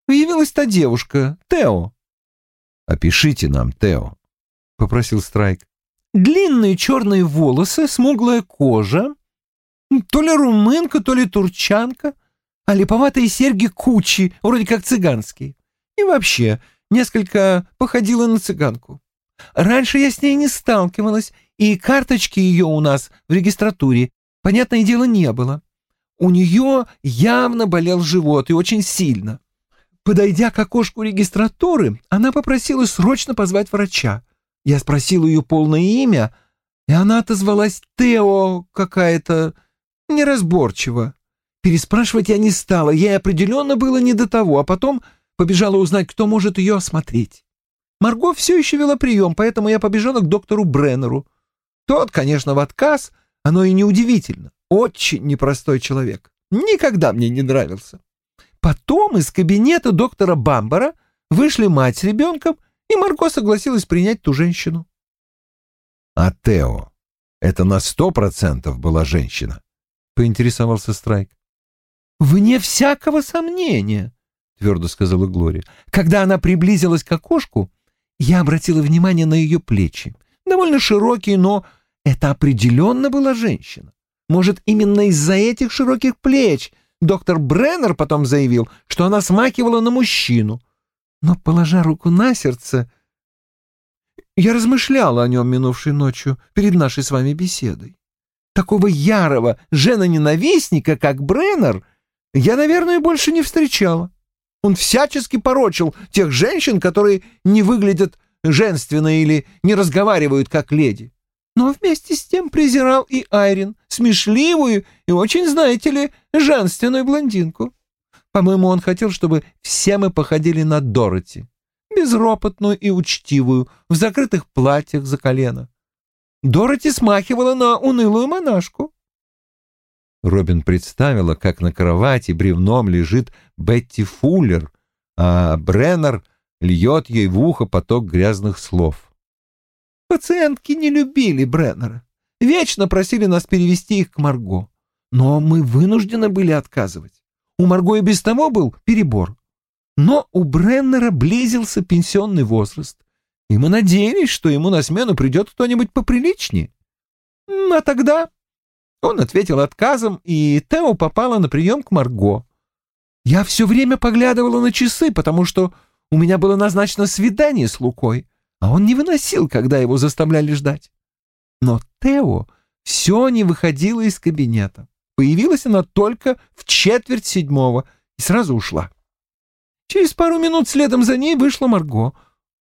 Speaker 2: появилась та девушка, Тео.
Speaker 1: «Опишите нам Тео», — попросил Страйк.
Speaker 2: Длинные черные волосы, смуглая кожа, то ли румынка, то ли турчанка, а липоватые серьги кучи, вроде как цыганские. И вообще, несколько походила на цыганку. Раньше я с ней не сталкивалась, и карточки ее у нас в регистратуре, понятное дело, не было. У нее явно болел живот и очень сильно. Подойдя к окошку регистратуры, она попросила срочно позвать врача. Я спросил ее полное имя, и она отозвалась Тео какая-то неразборчиво. Переспрашивать я не стала, ей определенно было не до того, а потом побежала узнать, кто может ее осмотреть. Марго все еще вела прием, поэтому я побежала к доктору Бреннеру. Тот, конечно, в отказ, оно и неудивительно. Очень непростой человек. Никогда мне не нравился. Потом из кабинета доктора Бамбара вышли мать с ребенком, и Марго согласилась принять ту женщину.
Speaker 1: — А Тео, это на сто процентов была женщина? — поинтересовался Страйк.
Speaker 2: — Вне всякого сомнения, — твердо сказала Глория. Когда она приблизилась к окошку, я обратила внимание на ее плечи. Довольно широкие, но это определенно была женщина. Может, именно из-за этих широких плеч доктор Бреннер потом заявил, что она смахивала на мужчину. Но, положа руку на сердце, я размышляла о нем минувшей ночью перед нашей с вами беседой. Такого ярого жена-ненавистника, как Бреннер, я, наверное, больше не встречала. Он всячески порочил тех женщин, которые не выглядят женственно или не разговаривают как леди. Но вместе с тем презирал и Айрин, смешливую и очень, знаете ли, женственную блондинку. По-моему, он хотел, чтобы все мы походили на Дороти, безропотную и учтивую, в закрытых платьях за колено. Дороти смахивала на унылую монашку.
Speaker 1: Робин представила, как на кровати бревном лежит Бетти Фуллер, а Бреннер льет ей в ухо поток грязных слов.
Speaker 2: Пациентки не любили Бреннера. Вечно просили нас перевести их к Марго. но мы вынуждены были отказывать. У Марго и без того был перебор. Но у Бреннера близился пенсионный возраст, и мы надеялись, что ему на смену придет кто-нибудь поприличнее. А тогда он ответил отказом, и Тео попала на прием к Марго. Я все время поглядывала на часы, потому что у меня было назначено свидание с Лукой, а он не выносил, когда его заставляли ждать. Но Тео все не выходила из кабинета. Появилась она только в четверть седьмого и сразу ушла. Через пару минут следом за ней вышла Марго.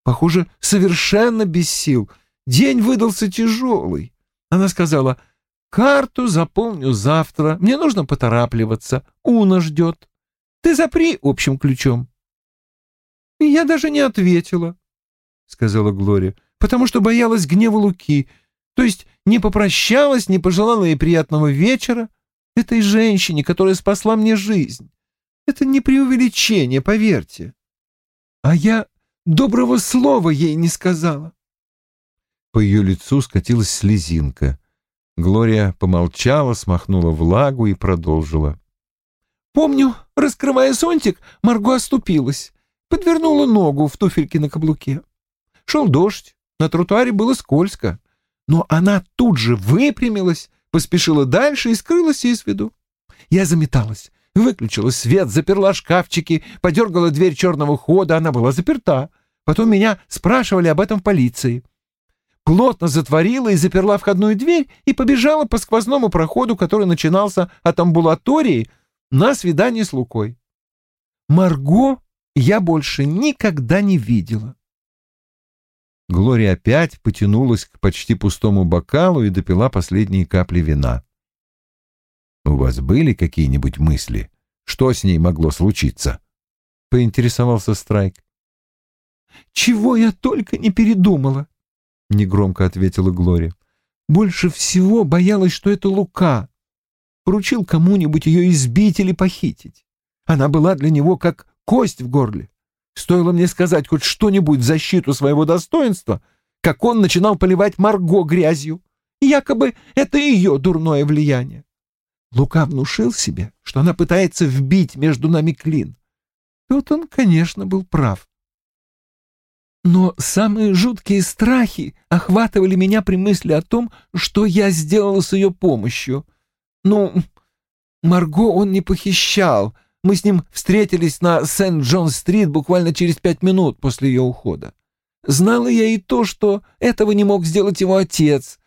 Speaker 2: Похоже, совершенно без сил. День выдался тяжелый. Она сказала, «Карту заполню завтра. Мне нужно поторапливаться. Уна ждет. Ты запри общим ключом». Я даже не ответила, — сказала Глория, — потому что боялась гнева Луки, то есть не попрощалась, не пожелала ей приятного вечера этой женщине, которая спасла мне жизнь. Это не преувеличение, поверьте. А я доброго слова ей не сказала.
Speaker 1: По ее лицу скатилась слезинка. Глория помолчала, смахнула влагу и продолжила.
Speaker 2: «Помню, раскрывая зонтик, Марго оступилась, подвернула ногу в туфельке на каблуке. Шел дождь, на тротуаре было скользко, но она тут же выпрямилась, поспешила дальше и скрылась из виду. Я заметалась, выключила свет, заперла шкафчики, подергала дверь черного хода, она была заперта. Потом меня спрашивали об этом в полиции плотно затворила и заперла входную дверь и побежала по сквозному проходу, который начинался от амбулатории, на свидание с Лукой. Марго я больше никогда не видела.
Speaker 1: Глория опять потянулась к почти пустому бокалу и допила последние капли вина. «У вас были какие-нибудь мысли? Что с ней могло случиться?» — поинтересовался Страйк.
Speaker 2: «Чего я только не передумала!» — негромко ответила Глория. «Больше всего боялась, что это Лука. Поручил кому-нибудь ее избить или похитить. Она была для него как кость в горле. Стоило мне сказать хоть что-нибудь в защиту своего достоинства, как он начинал поливать Марго грязью. Якобы это ее дурное влияние. Лука внушил себе, что она пытается вбить между нами клин. Тут он, конечно, был прав. Но самые жуткие страхи охватывали меня при мысли о том, что я сделала с ее помощью. Ну, Марго он не похищал. Мы с ним встретились на Сент-Джон-стрит буквально через пять минут после ее ухода. Знала я и то, что этого не мог сделать его отец,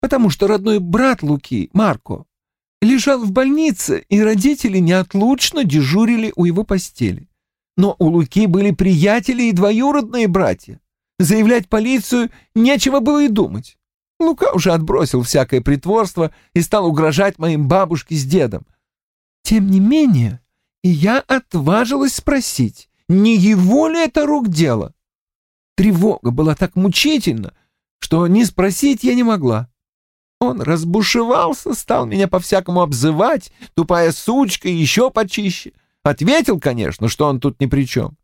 Speaker 2: потому что родной брат Луки, Марко, лежал в больнице, и родители неотлучно дежурили у его постели. Но у Луки были приятели и двоюродные братья. Заявлять полицию нечего было и думать. Лука уже отбросил всякое притворство и стал угрожать моим бабушке с дедом. Тем не менее, и я отважилась спросить, не его ли это рук дело. Тревога была так мучительна, что не спросить я не могла. Он разбушевался, стал меня по-всякому обзывать, тупая сучка еще почище — Ответил, конечно, что он тут ни при чем.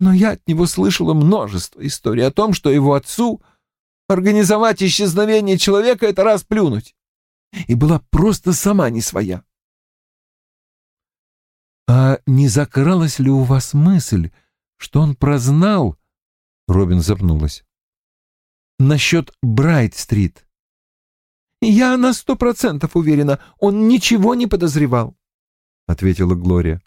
Speaker 2: Но я от него слышала множество историй о том, что его отцу организовать исчезновение человека — это раз плюнуть. И была просто сама не своя. «А не закралась ли у вас мысль, что он прознал?» Робин запнулась. «Насчет Брайт-стрит». «Я на сто процентов уверена, он ничего не подозревал», — ответила Глория.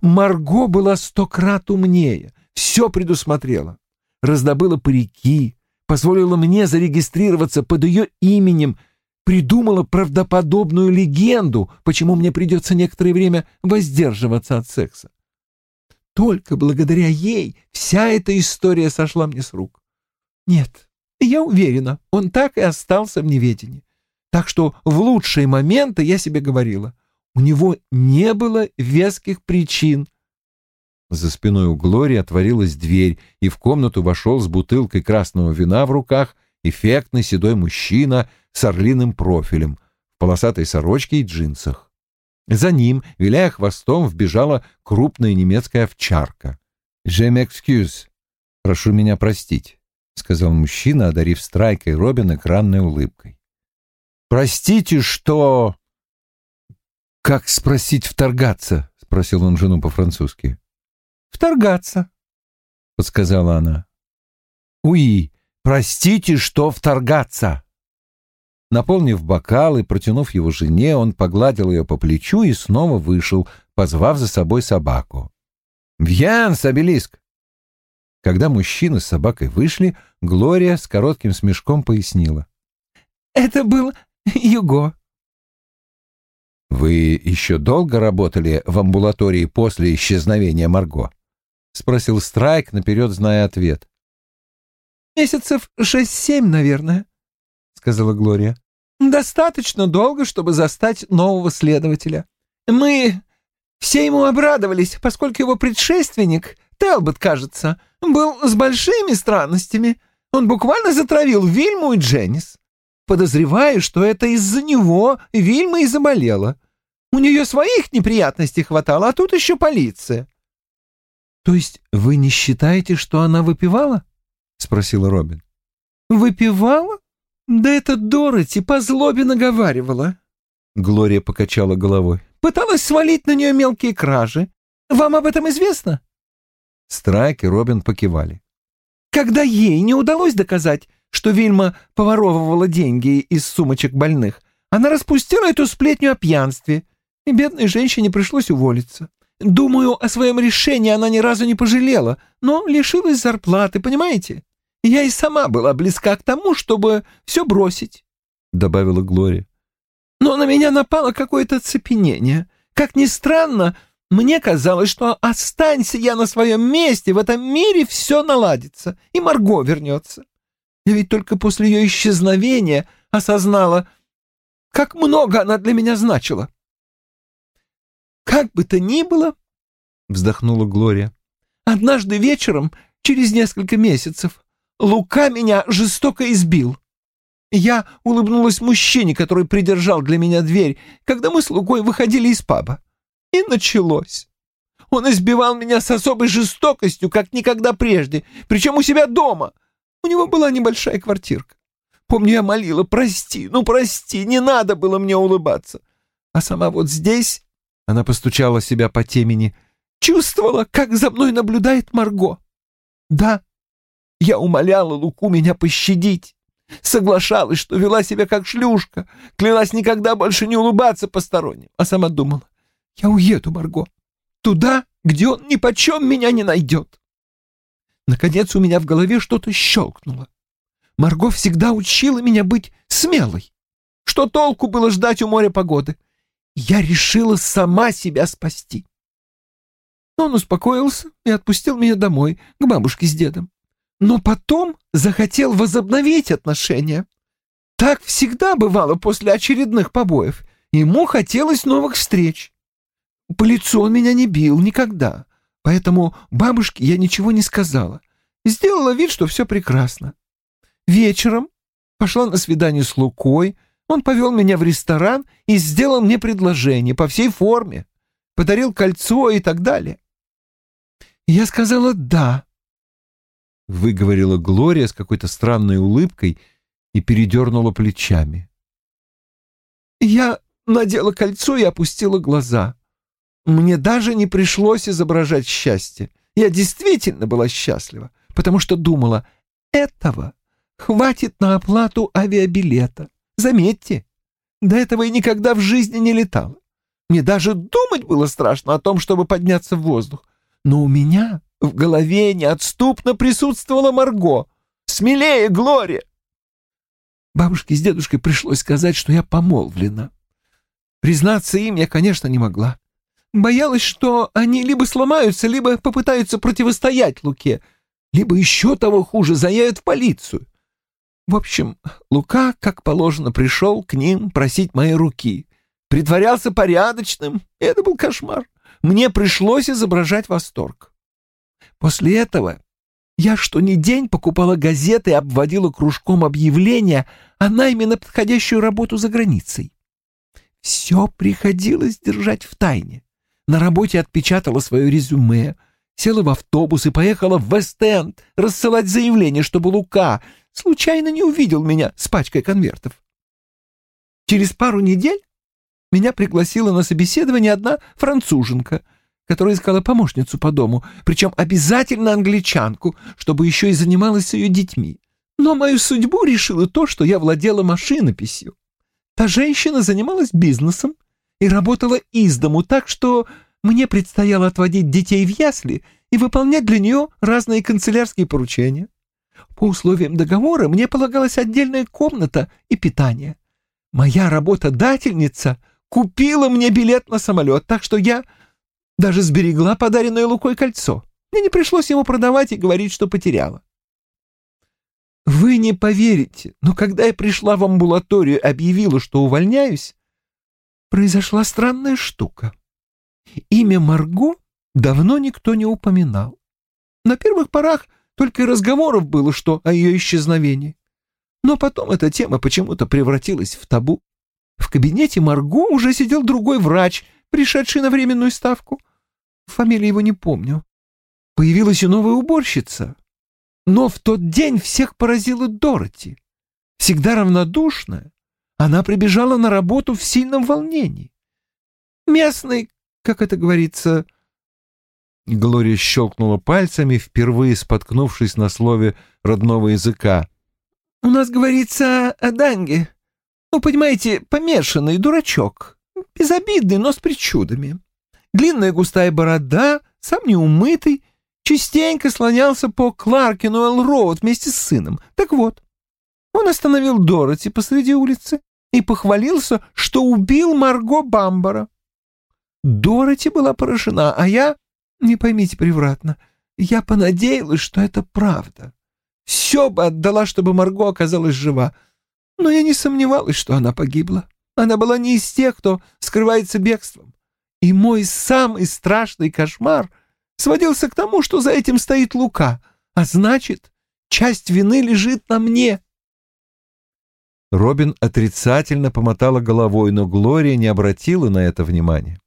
Speaker 2: Марго была сто крат умнее, все предусмотрела. Раздобыла парики, позволила мне зарегистрироваться под ее именем, придумала правдоподобную легенду, почему мне придется некоторое время воздерживаться от секса. Только благодаря ей вся эта история сошла мне с рук. Нет, я уверена, он так и остался в неведении. Так что в лучшие моменты я себе говорила, у него не было веских причин. За спиной у Глории отворилась дверь, и в комнату вошел с бутылкой красного вина в руках эффектный седой мужчина с орлиным профилем, в полосатой сорочке и джинсах. За ним, виляя хвостом, вбежала крупная немецкая овчарка. «Je m'excuse. Прошу меня простить», — сказал мужчина, одарив Страйка и Робин экранной улыбкой. «Простите, что...»
Speaker 1: «Как спросить вторгаться?» — спросил он жену по-французски.
Speaker 2: «Вторгаться», — подсказала она.
Speaker 1: «Уи, простите, что вторгаться!» Наполнив бокал и протянув его жене, он погладил ее по плечу и снова вышел, позвав за собой собаку. «Вьянс, обелиск!» Когда мужчина с собакой вышли, Глория с коротким смешком пояснила.
Speaker 2: «Это был Юго».
Speaker 1: «Вы еще долго работали в амбулатории после исчезновения Марго?» — спросил Страйк, наперед зная ответ.
Speaker 2: «Месяцев шесть-семь, наверное», — сказала Глория. «Достаточно долго, чтобы застать нового следователя. Мы все ему обрадовались, поскольку его предшественник, Телбот, кажется, был с большими странностями. Он буквально затравил Вильму и Дженнис. Подозреваю, что это из-за него Вильма и заболела. У нее своих неприятностей хватало, а тут еще полиция. — То есть вы не считаете, что она выпивала? — спросила Робин. — Выпивала? Да это Дороти по злобе наговаривала. Глория покачала головой. Пыталась свалить на нее мелкие кражи. Вам об этом известно?
Speaker 1: Страйк и Робин покивали.
Speaker 2: Когда ей не удалось доказать, что Вильма поворовывала деньги из сумочек больных, она распустила эту сплетню о пьянстве, и бедной женщине пришлось уволиться. Думаю, о своем решении она ни разу не пожалела, но лишилась зарплаты, понимаете? Я и сама была близка к тому, чтобы все бросить, — добавила Глория. Но на меня напало какое-то цепенение. Как ни странно, мне казалось, что останься я на своем месте, в этом мире все наладится, и Марго вернется. Я ведь только после ее исчезновения осознала, как много она для меня значила. «Как бы то ни было», — вздохнула Глория, — «однажды вечером, через несколько месяцев, Лука меня жестоко избил. Я улыбнулась мужчине, который придержал для меня дверь, когда мы с Лукой выходили из паба. И началось. Он избивал меня с особой жестокостью, как никогда прежде, причем у себя дома — у него была небольшая квартирка. Помню, я молила, прости, ну прости, не надо было мне улыбаться. А сама вот здесь, она постучала себя по темени, чувствовала, как за мной наблюдает Марго. Да, я умоляла Луку меня пощадить. Соглашалась, что вела себя как шлюшка, клялась никогда больше не улыбаться посторонним, а сама думала, я уеду, Марго, туда, где он ни почем меня не найдет. Наконец у меня в голове что-то щелкнуло. Марго всегда учила меня быть смелой. Что толку было ждать у моря погоды? Я решила сама себя спасти. Он успокоился и отпустил меня домой, к бабушке с дедом. Но потом захотел возобновить отношения. Так всегда бывало после очередных побоев. Ему хотелось новых встреч. По лицу он меня не бил никогда. Поэтому бабушке я ничего не сказала. Сделала вид, что все прекрасно. Вечером пошла на свидание с Лукой, он повел меня в ресторан и сделал мне предложение по всей форме, подарил кольцо и так далее. Я сказала «да», — выговорила Глория с какой-то странной улыбкой и передернула плечами. Я надела кольцо и опустила глаза. Мне даже не пришлось изображать счастье. Я действительно была счастлива, потому что думала, этого хватит на оплату авиабилета. Заметьте, до этого я никогда в жизни не летала. Мне даже думать было страшно о том, чтобы подняться в воздух. Но у меня в голове неотступно присутствовала Марго. Смелее, Глория! Бабушке с дедушкой пришлось сказать, что я помолвлена. Признаться им я, конечно, не могла. Боялась, что они либо сломаются, либо попытаются противостоять Луке, либо еще того хуже, заявят в полицию. В общем, Лука, как положено, пришел к ним просить моей руки. Притворялся порядочным, это был кошмар. Мне пришлось изображать восторг. После этого я что ни день покупала газеты и обводила кружком объявления о найме на подходящую работу за границей. Все приходилось держать в тайне. На работе отпечатала свое резюме, села в автобус и поехала в Вест-Энд рассылать заявление, чтобы Лука случайно не увидел меня с пачкой конвертов. Через пару недель меня пригласила на собеседование одна француженка, которая искала помощницу по дому, причем обязательно англичанку, чтобы еще и занималась ее детьми. Но мою судьбу решило то, что я владела машинописью. Та женщина занималась бизнесом и работала из дому, так что мне предстояло отводить детей в ясли и выполнять для нее разные канцелярские поручения. По условиям договора мне полагалась отдельная комната и питание. Моя работодательница купила мне билет на самолет, так что я даже сберегла подаренное Лукой кольцо. Мне не пришлось ему продавать и говорить, что потеряла. Вы не поверите, но когда я пришла в амбулаторию и объявила, что увольняюсь, произошла странная штука. Имя Марго давно никто не упоминал. На первых порах только и разговоров было, что о ее исчезновении. Но потом эта тема почему-то превратилась в табу. В кабинете Марго уже сидел другой врач, пришедший на временную ставку. Фамилию его не помню. Появилась и новая уборщица. Но в тот день всех поразила Дороти. Всегда равнодушная, она прибежала на работу в сильном волнении. Местный, как это говорится... Глория щелкнула пальцами, впервые споткнувшись на слове родного языка. «У нас говорится о Данге. Ну, понимаете, помешанный дурачок. Безобидный, но с причудами. Длинная густая борода, сам неумытый, частенько слонялся по Кларкину Элроуд вместе с сыном. Так вот, он остановил Дороти посреди улицы и похвалился, что убил Марго Бамбара. Дороти была поражена, а я, не поймите превратно, я понадеялась, что это правда. Все бы отдала, чтобы Марго оказалась жива, но я не сомневалась, что она погибла. Она была не из тех, кто скрывается бегством. И мой самый страшный кошмар сводился к тому, что за этим стоит Лука, а значит, часть вины лежит на мне.
Speaker 1: Робин отрицательно помотала головой, но Глория не обратила на это внимания.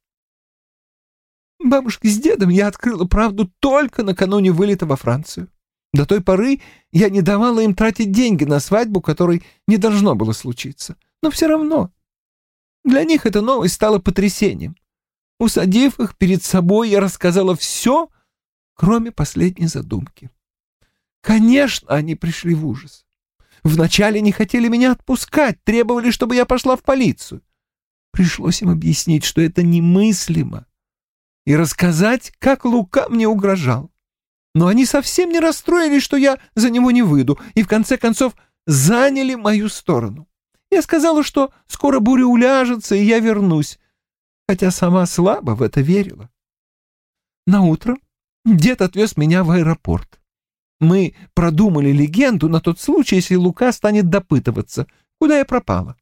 Speaker 2: Бабушке с дедом я открыла правду только накануне вылета во Францию. До той поры я не давала им тратить деньги на свадьбу, которой не должно было случиться. Но все равно. Для них эта новость стала потрясением. Усадив их перед собой, я рассказала все, кроме последней задумки. Конечно, они пришли в ужас. Вначале не хотели меня отпускать, требовали, чтобы я пошла в полицию. Пришлось им объяснить, что это немыслимо и рассказать, как Лука мне угрожал. Но они совсем не расстроились, что я за него не выйду, и в конце концов заняли мою сторону. Я сказала, что скоро буря уляжется, и я вернусь, хотя сама слабо в это верила. На утро дед отвез меня в аэропорт. Мы продумали легенду на тот случай, если Лука станет допытываться, куда я пропала.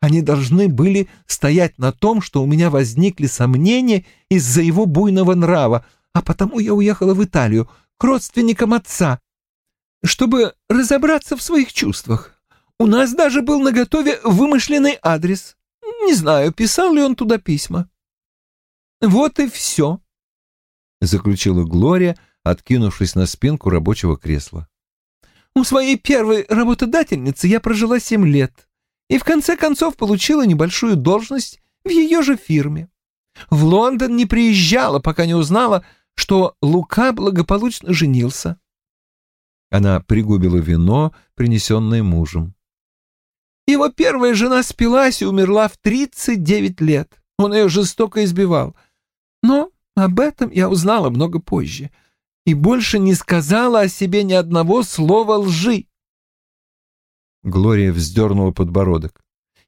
Speaker 2: Они должны были стоять на том, что у меня возникли сомнения из-за его буйного нрава, а потому я уехала в Италию к родственникам отца, чтобы разобраться в своих чувствах. У нас даже был наготове вымышленный адрес. Не знаю, писал ли он туда письма. Вот и все, — заключила Глория, откинувшись на спинку рабочего кресла. У своей первой работодательницы я прожила семь лет и в конце концов получила небольшую должность в ее же фирме. В Лондон не приезжала, пока не узнала, что Лука благополучно женился.
Speaker 1: Она пригубила вино, принесенное мужем.
Speaker 2: Его первая жена спилась и умерла в 39 лет. Он ее жестоко избивал. Но об этом я узнала много позже и больше не сказала о себе ни одного слова лжи.
Speaker 1: Глория вздернула подбородок.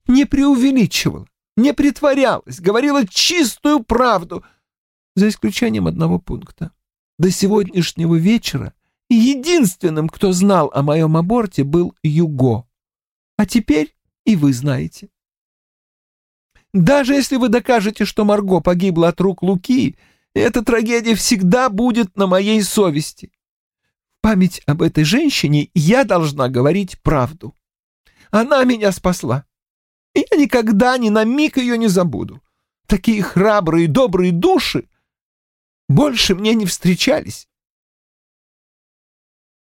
Speaker 2: «Не преувеличивала, не притворялась, говорила чистую правду, за исключением одного пункта. До сегодняшнего вечера единственным, кто знал о моем аборте, был Юго. А теперь и вы знаете. Даже если вы докажете, что Марго погибла от рук Луки, эта трагедия всегда будет на моей совести. В память об этой женщине я должна говорить правду. Она меня спасла. И я никогда ни на миг ее не забуду. Такие храбрые, добрые души больше мне не встречались.